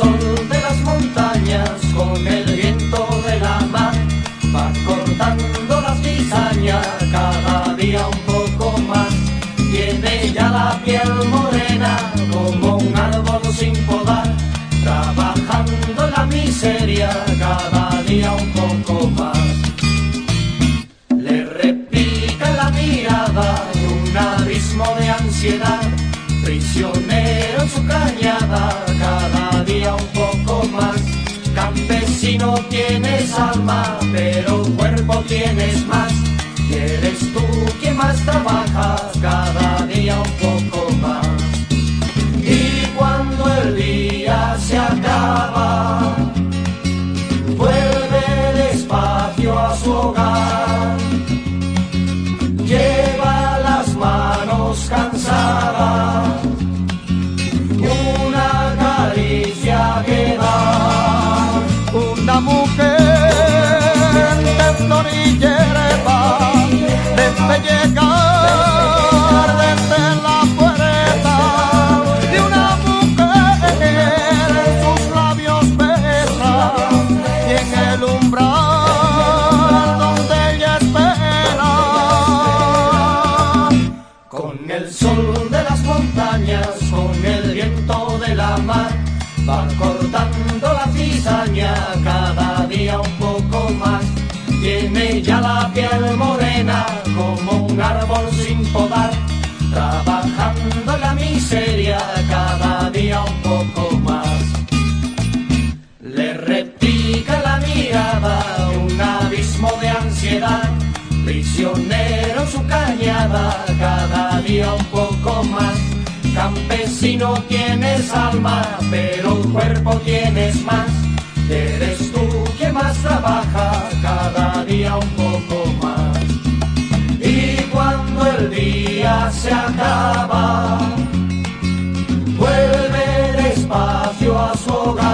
sol de las montañas con el viento de la mar va cortando las cizañas cada día un poco más. Tiene ya la piel morena como un árbol sin podar, trabajando la miseria cada día un poco más. Le replica la mirada y un abismo de ansiedad Campesino tienes alma, pero cuerpo tienes más. Y eres tú quien más trabajas, cada día un poco más. Y cuando el día se acaba, vuelve despacio a su hogar. Umbral donde ella espera. Con el sol de las montañas, con el viento de la mar, va cortando la cizaña cada día un poco más. Tiene ya la piel morena como un árbol sin podar, trabajando la miseria cada día un poco un abismo de ansiedad, prisionero su cañada, cada día un poco más. Campesino tienes alma, pero cuerpo tienes más. Eres tú quien más trabaja, cada día un poco más. Y cuando el día se acaba, vuelve despacio a su hogar.